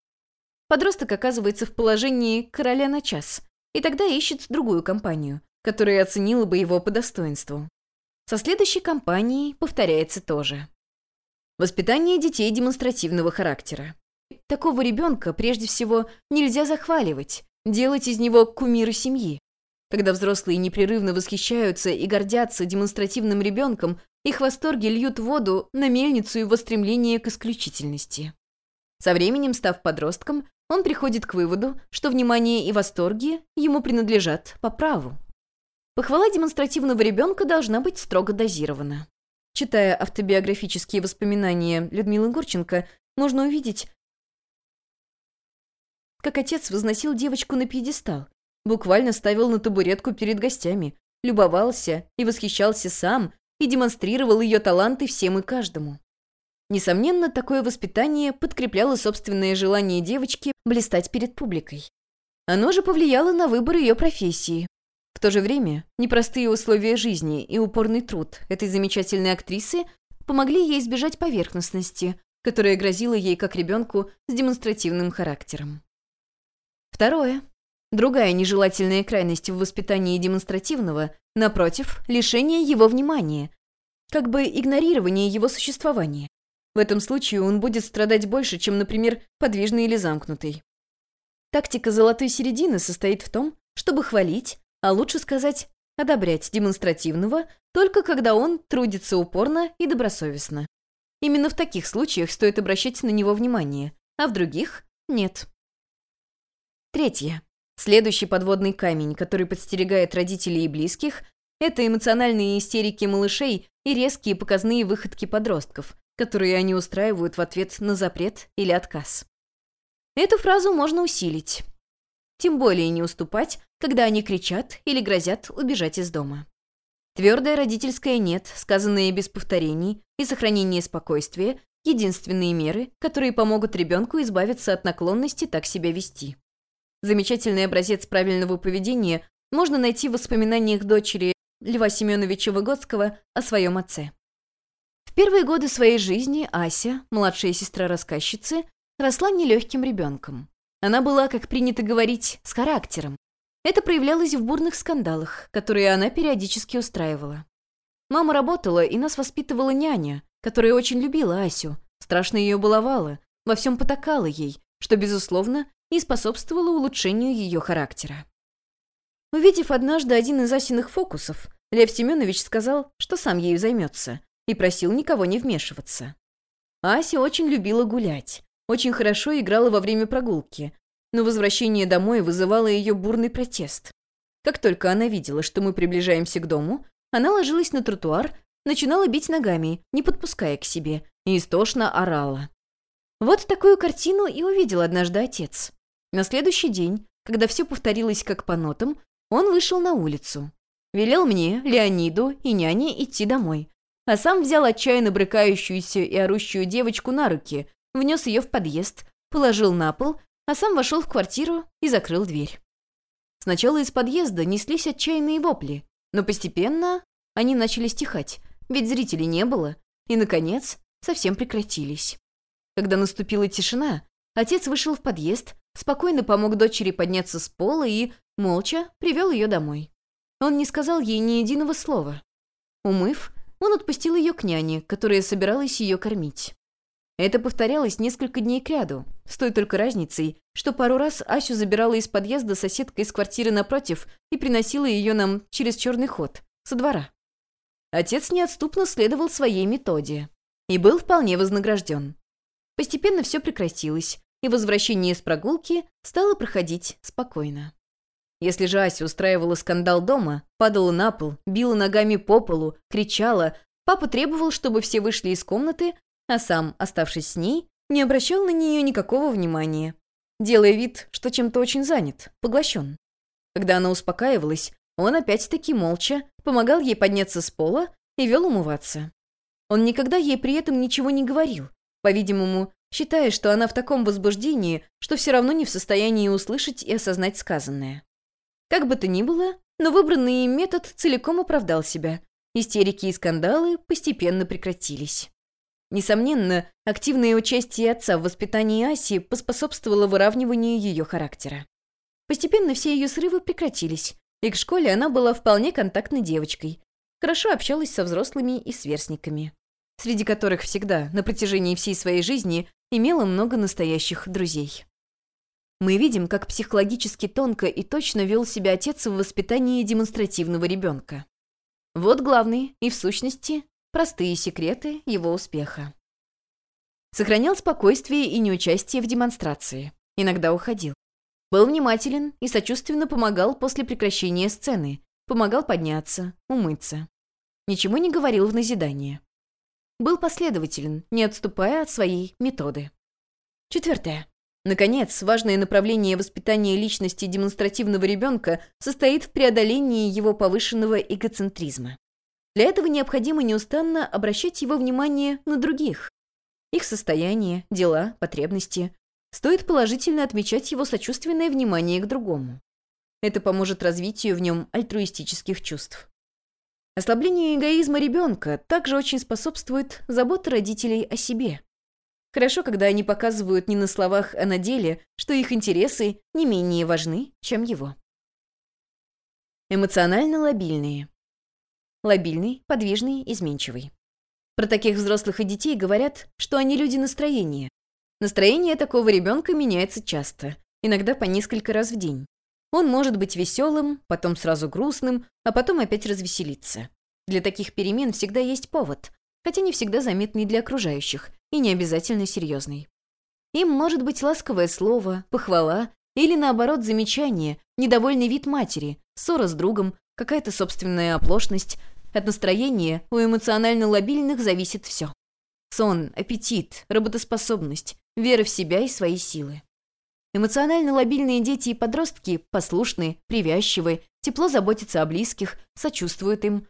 Подросток оказывается в положении короля на час, и тогда ищет другую компанию, которая оценила бы его по достоинству. Со следующей компанией повторяется тоже. Воспитание детей демонстративного характера. Такого ребенка, прежде всего, нельзя захваливать, делать из него кумира семьи. Когда взрослые непрерывно восхищаются и гордятся демонстративным ребенком, их восторги льют воду на мельницу его стремления к исключительности. Со временем, став подростком, он приходит к выводу, что внимание и восторги ему принадлежат по праву. Похвала демонстративного ребенка должна быть строго дозирована. Читая автобиографические воспоминания Людмилы Горченко, можно увидеть, как отец возносил девочку на пьедестал, буквально ставил на табуретку перед гостями, любовался и восхищался сам и демонстрировал ее таланты всем и каждому. Несомненно, такое воспитание подкрепляло собственное желание девочки блистать перед публикой. Оно же повлияло на выбор ее профессии. В то же время непростые условия жизни и упорный труд этой замечательной актрисы помогли ей избежать поверхностности, которая грозила ей как ребенку с демонстративным характером. Второе. Другая нежелательная крайность в воспитании демонстративного, напротив, лишение его внимания, как бы игнорирование его существования. В этом случае он будет страдать больше, чем, например, подвижный или замкнутый. Тактика золотой середины состоит в том, чтобы хвалить, а лучше сказать, одобрять демонстративного, только когда он трудится упорно и добросовестно. Именно в таких случаях стоит обращать на него внимание, а в других – нет. Третье. Следующий подводный камень, который подстерегает родителей и близких, это эмоциональные истерики малышей и резкие показные выходки подростков, которые они устраивают в ответ на запрет или отказ. Эту фразу можно усилить. Тем более не уступать, когда они кричат или грозят убежать из дома. Твердое родительское «нет», сказанное без повторений и сохранение спокойствия – единственные меры, которые помогут ребенку избавиться от наклонности так себя вести. Замечательный образец правильного поведения можно найти в воспоминаниях дочери Льва Семеновича Выгодского о своем отце. В первые годы своей жизни Ася, младшая сестра рассказчицы, росла нелегким ребенком. Она была, как принято говорить, с характером. Это проявлялось в бурных скандалах, которые она периодически устраивала. Мама работала, и нас воспитывала няня, которая очень любила Асю, страшно ее баловала, во всем потакала ей, что, безусловно, и способствовало улучшению ее характера. Увидев однажды один из Асиных фокусов, Лев Семенович сказал, что сам ею займется, и просил никого не вмешиваться. Ася очень любила гулять, очень хорошо играла во время прогулки, но возвращение домой вызывало ее бурный протест. Как только она видела, что мы приближаемся к дому, она ложилась на тротуар, начинала бить ногами, не подпуская к себе, и истошно орала. Вот такую картину и увидел однажды отец. На следующий день, когда все повторилось как по нотам, он вышел на улицу. Велел мне, Леониду и няне идти домой. А сам взял отчаянно брыкающуюся и орущую девочку на руки, внес ее в подъезд, положил на пол, а сам вошел в квартиру и закрыл дверь. Сначала из подъезда неслись отчаянные вопли, но постепенно они начали стихать, ведь зрителей не было, и, наконец, совсем прекратились. Когда наступила тишина, отец вышел в подъезд, спокойно помог дочери подняться с пола и, молча, привел ее домой. Он не сказал ей ни единого слова. Умыв, он отпустил ее к няне, которая собиралась ее кормить. Это повторялось несколько дней кряду, с той только разницей, что пару раз Асю забирала из подъезда соседка из квартиры напротив и приносила ее нам через черный ход, со двора. Отец неотступно следовал своей методе и был вполне вознагражден. Постепенно все прекратилось, и возвращение с прогулки стало проходить спокойно. Если же Ася устраивала скандал дома, падала на пол, била ногами по полу, кричала, папа требовал, чтобы все вышли из комнаты, а сам, оставшись с ней, не обращал на нее никакого внимания, делая вид, что чем-то очень занят, поглощен. Когда она успокаивалась, он опять-таки молча помогал ей подняться с пола и вел умываться. Он никогда ей при этом ничего не говорил, по-видимому, считая, что она в таком возбуждении, что все равно не в состоянии услышать и осознать сказанное. Как бы то ни было, но выбранный им метод целиком оправдал себя. Истерики и скандалы постепенно прекратились. Несомненно, активное участие отца в воспитании Аси поспособствовало выравниванию ее характера. Постепенно все ее срывы прекратились, и к школе она была вполне контактной девочкой. Хорошо общалась со взрослыми и сверстниками, среди которых всегда, на протяжении всей своей жизни, имела много настоящих друзей. Мы видим, как психологически тонко и точно вел себя отец в воспитании демонстративного ребенка. Вот главные и, в сущности, простые секреты его успеха. Сохранял спокойствие и неучастие в демонстрации. Иногда уходил. Был внимателен и сочувственно помогал после прекращения сцены. Помогал подняться, умыться. Ничего не говорил в назидание. Был последователен, не отступая от своей методы. Четвертое. Наконец, важное направление воспитания личности демонстративного ребенка состоит в преодолении его повышенного эгоцентризма. Для этого необходимо неустанно обращать его внимание на других. Их состояние, дела, потребности. Стоит положительно отмечать его сочувственное внимание к другому. Это поможет развитию в нем альтруистических чувств. Ослаблению эгоизма ребенка также очень способствует забота родителей о себе. Хорошо, когда они показывают не на словах, а на деле, что их интересы не менее важны, чем его. Эмоционально лобильные. Лобильный, подвижный, изменчивый. Про таких взрослых и детей говорят, что они люди настроения. Настроение такого ребенка меняется часто, иногда по несколько раз в день. Он может быть веселым, потом сразу грустным, а потом опять развеселиться. Для таких перемен всегда есть повод, хотя не всегда заметный для окружающих, и не обязательно серьезный. Им может быть ласковое слово, похвала или, наоборот, замечание, недовольный вид матери, ссора с другом, какая-то собственная оплошность. От настроения у эмоционально лобильных зависит все. Сон, аппетит, работоспособность, вера в себя и свои силы. Эмоционально лобильные дети и подростки послушны, привязчивы, тепло заботятся о близких, сочувствуют им.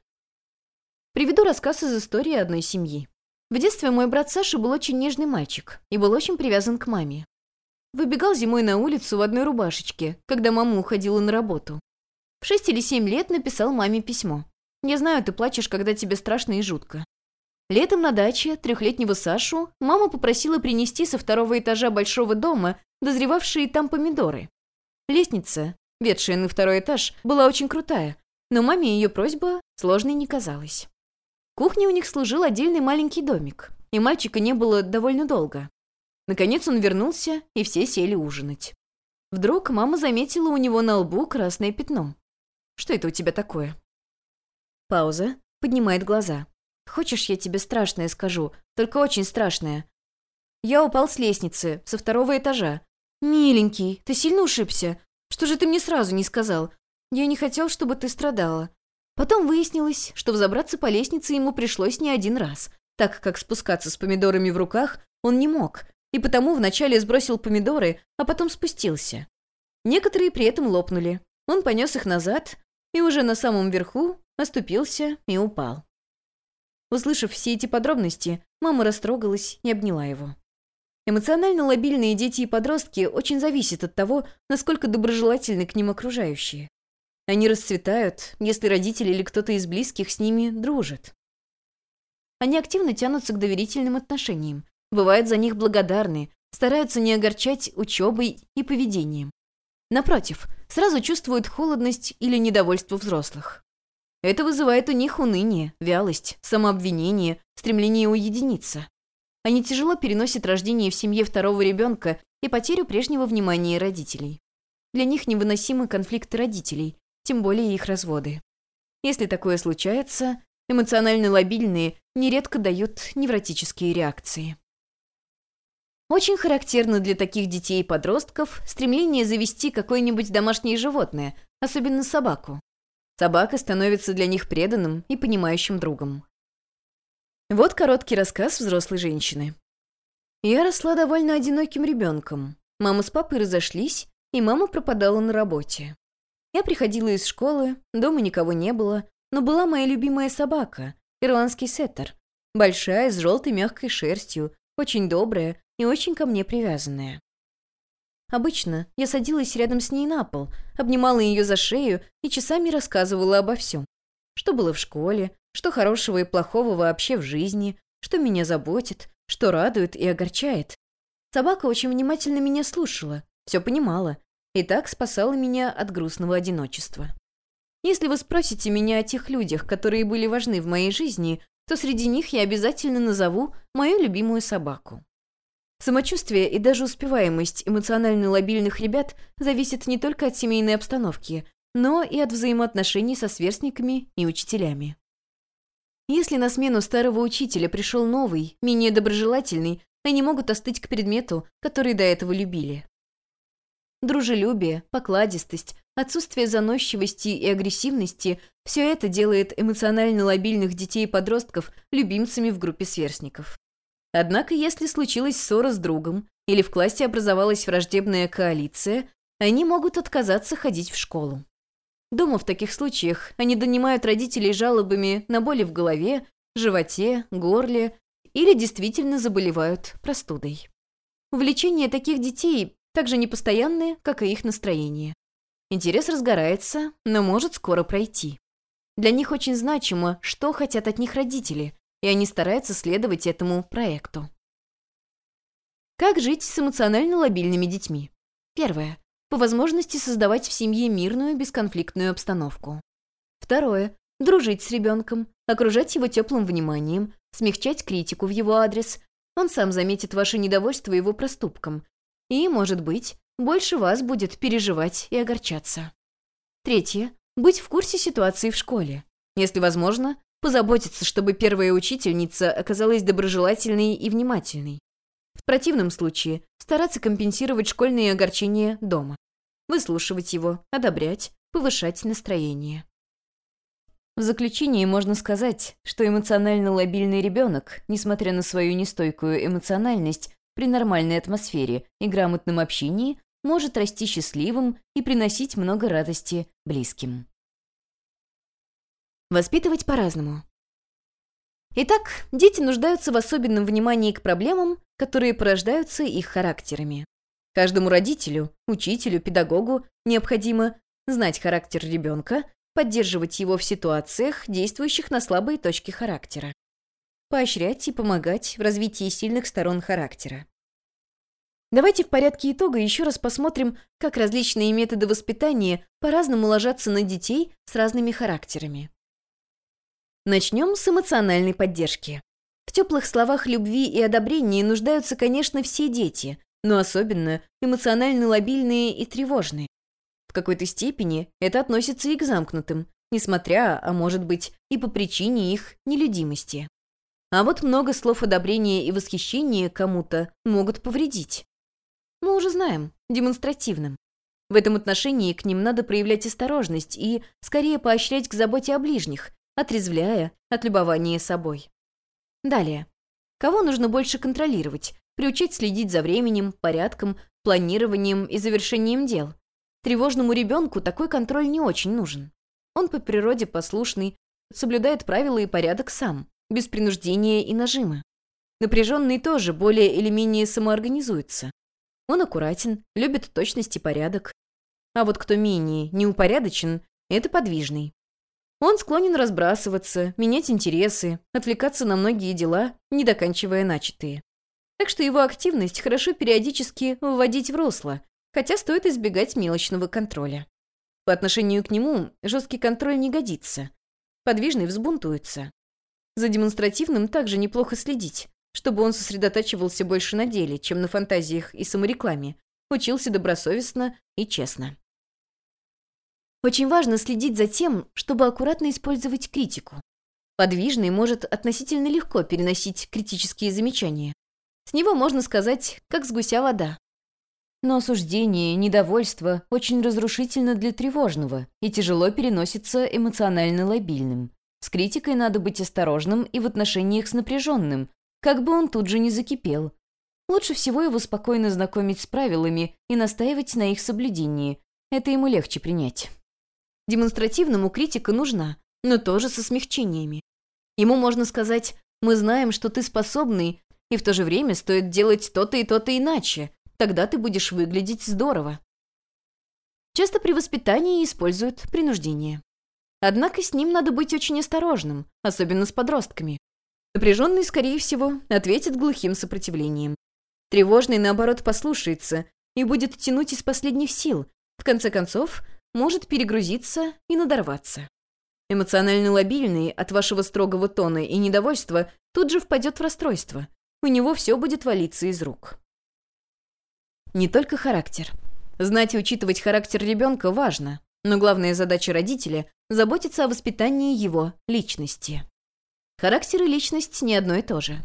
Приведу рассказ из истории одной семьи. В детстве мой брат Саша был очень нежный мальчик и был очень привязан к маме. Выбегал зимой на улицу в одной рубашечке, когда мама уходила на работу. В шесть или семь лет написал маме письмо. «Я знаю, ты плачешь, когда тебе страшно и жутко». Летом на даче трехлетнего Сашу мама попросила принести со второго этажа большого дома дозревавшие там помидоры. Лестница, ведшая на второй этаж, была очень крутая, но маме ее просьба сложной не казалась. Кухней у них служил отдельный маленький домик, и мальчика не было довольно долго. Наконец он вернулся, и все сели ужинать. Вдруг мама заметила у него на лбу красное пятно. «Что это у тебя такое?» Пауза. Поднимает глаза. «Хочешь, я тебе страшное скажу? Только очень страшное. Я упал с лестницы, со второго этажа. Миленький, ты сильно ушибся? Что же ты мне сразу не сказал? Я не хотел, чтобы ты страдала. Потом выяснилось, что взобраться по лестнице ему пришлось не один раз, так как спускаться с помидорами в руках он не мог, и потому вначале сбросил помидоры, а потом спустился. Некоторые при этом лопнули. Он понес их назад, и уже на самом верху оступился и упал. Услышав все эти подробности, мама растрогалась и обняла его. Эмоционально лобильные дети и подростки очень зависят от того, насколько доброжелательны к ним окружающие. Они расцветают, если родители или кто-то из близких с ними дружит. Они активно тянутся к доверительным отношениям, бывают за них благодарны, стараются не огорчать учебой и поведением. Напротив, сразу чувствуют холодность или недовольство взрослых. Это вызывает у них уныние, вялость, самообвинение, стремление уединиться. Они тяжело переносят рождение в семье второго ребенка и потерю прежнего внимания родителей. Для них невыносимы конфликты родителей, тем более их разводы. Если такое случается, эмоционально лобильные нередко дают невротические реакции. Очень характерно для таких детей и подростков стремление завести какое-нибудь домашнее животное, особенно собаку. Собака становится для них преданным и понимающим другом. Вот короткий рассказ взрослой женщины. Я росла довольно одиноким ребенком. Мама с папой разошлись, и мама пропадала на работе. Я приходила из школы, дома никого не было, но была моя любимая собака, ирландский сеттер. Большая, с желтой мягкой шерстью, очень добрая и очень ко мне привязанная. Обычно я садилась рядом с ней на пол, обнимала ее за шею и часами рассказывала обо всем. Что было в школе, что хорошего и плохого вообще в жизни, что меня заботит, что радует и огорчает. Собака очень внимательно меня слушала, все понимала, и так спасала меня от грустного одиночества. Если вы спросите меня о тех людях, которые были важны в моей жизни, то среди них я обязательно назову мою любимую собаку. Самочувствие и даже успеваемость эмоционально лобильных ребят зависит не только от семейной обстановки, но и от взаимоотношений со сверстниками и учителями. Если на смену старого учителя пришел новый, менее доброжелательный, они могут остыть к предмету, который до этого любили. Дружелюбие, покладистость, отсутствие заносчивости и агрессивности – все это делает эмоционально лобильных детей и подростков любимцами в группе сверстников. Однако, если случилась ссора с другом или в классе образовалась враждебная коалиция, они могут отказаться ходить в школу. Дома в таких случаях они донимают родителей жалобами на боли в голове, животе, горле или действительно заболевают простудой. Увлечение таких детей также непостоянные, как и их настроение. Интерес разгорается, но может скоро пройти. Для них очень значимо, что хотят от них родители, и они стараются следовать этому проекту. Как жить с эмоционально лобильными детьми? Первое. По возможности создавать в семье мирную, бесконфликтную обстановку. Второе. Дружить с ребенком, окружать его теплым вниманием, смягчать критику в его адрес. Он сам заметит ваше недовольство его проступком, и, может быть, больше вас будет переживать и огорчаться. Третье. Быть в курсе ситуации в школе. Если возможно, позаботиться, чтобы первая учительница оказалась доброжелательной и внимательной. В противном случае стараться компенсировать школьные огорчения дома. Выслушивать его, одобрять, повышать настроение. В заключение можно сказать, что эмоционально лобильный ребенок, несмотря на свою нестойкую эмоциональность, при нормальной атмосфере и грамотном общении может расти счастливым и приносить много радости близким. Воспитывать по-разному. Итак, дети нуждаются в особенном внимании к проблемам, которые порождаются их характерами. Каждому родителю, учителю, педагогу необходимо знать характер ребенка, поддерживать его в ситуациях, действующих на слабые точки характера поощрять и помогать в развитии сильных сторон характера. Давайте в порядке итога еще раз посмотрим, как различные методы воспитания по-разному ложатся на детей с разными характерами. Начнем с эмоциональной поддержки. В теплых словах любви и одобрения нуждаются, конечно, все дети, но особенно эмоционально лобильные и тревожные. В какой-то степени это относится и к замкнутым, несмотря, а может быть, и по причине их нелюдимости. А вот много слов одобрения и восхищения кому-то могут повредить. Мы уже знаем, демонстративным. В этом отношении к ним надо проявлять осторожность и скорее поощрять к заботе о ближних, отрезвляя от любования собой. Далее. Кого нужно больше контролировать, приучить следить за временем, порядком, планированием и завершением дел? Тревожному ребенку такой контроль не очень нужен. Он по природе послушный, соблюдает правила и порядок сам, без принуждения и нажима. Напряженный тоже более или менее самоорганизуется. Он аккуратен, любит точность и порядок. А вот кто менее неупорядочен, это подвижный. Он склонен разбрасываться, менять интересы, отвлекаться на многие дела, не доканчивая начатые. Так что его активность хорошо периодически вводить в русло, хотя стоит избегать мелочного контроля. По отношению к нему жесткий контроль не годится. Подвижный взбунтуется. За демонстративным также неплохо следить, чтобы он сосредотачивался больше на деле, чем на фантазиях и саморекламе, учился добросовестно и честно. Очень важно следить за тем, чтобы аккуратно использовать критику. Подвижный может относительно легко переносить критические замечания. С него можно сказать, как с гуся вода. Но осуждение, недовольство очень разрушительно для тревожного и тяжело переносится эмоционально лобильным. С критикой надо быть осторожным и в отношениях с напряженным, как бы он тут же не закипел. Лучше всего его спокойно знакомить с правилами и настаивать на их соблюдении. Это ему легче принять. Демонстративному критика нужна, но тоже со смягчениями. Ему можно сказать «Мы знаем, что ты способный, и в то же время стоит делать то-то и то-то иначе, тогда ты будешь выглядеть здорово». Часто при воспитании используют принуждение. Однако с ним надо быть очень осторожным, особенно с подростками. Напряженный, скорее всего, ответит глухим сопротивлением. Тревожный, наоборот, послушается и будет тянуть из последних сил. В конце концов, может перегрузиться и надорваться. Эмоционально лобильный от вашего строгого тона и недовольства тут же впадет в расстройство. У него все будет валиться из рук. Не только характер. Знать и учитывать характер ребенка важно, но главная задача родителя – заботиться о воспитании его личности. Характер и личность не одно и то же.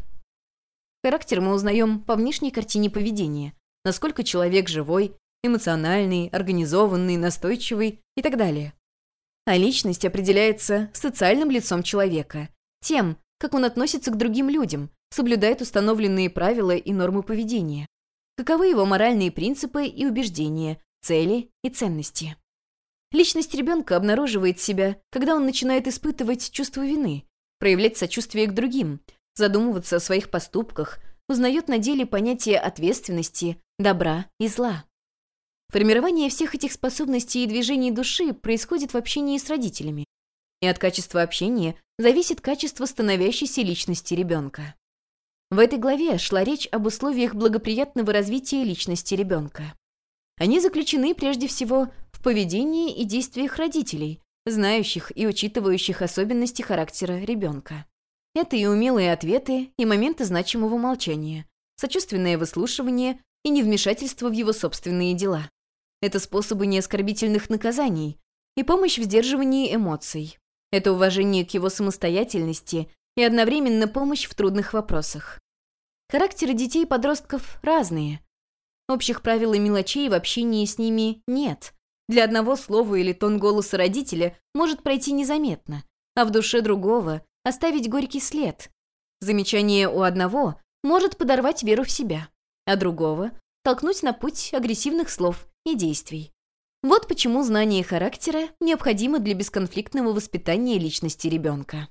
Характер мы узнаем по внешней картине поведения, насколько человек живой, эмоциональный, организованный, настойчивый и так далее. А личность определяется социальным лицом человека, тем, как он относится к другим людям, соблюдает установленные правила и нормы поведения. Каковы его моральные принципы и убеждения, цели и ценности. Личность ребенка обнаруживает себя, когда он начинает испытывать чувство вины, проявлять сочувствие к другим, задумываться о своих поступках, узнает на деле понятие ответственности, добра и зла. Формирование всех этих способностей и движений души происходит в общении с родителями. И от качества общения зависит качество становящейся личности ребенка. В этой главе шла речь об условиях благоприятного развития личности ребенка. Они заключены прежде всего в поведении и действиях родителей, знающих и учитывающих особенности характера ребенка. Это и умелые ответы, и моменты значимого молчания, сочувственное выслушивание и невмешательство в его собственные дела. Это способы неоскорбительных наказаний и помощь в сдерживании эмоций. Это уважение к его самостоятельности и одновременно помощь в трудных вопросах. Характеры детей и подростков разные. Общих правил и мелочей в общении с ними нет – для одного слова или тон голоса родителя может пройти незаметно, а в душе другого оставить горький след. Замечание у одного может подорвать веру в себя, а другого – толкнуть на путь агрессивных слов и действий. Вот почему знание характера необходимо для бесконфликтного воспитания личности ребенка.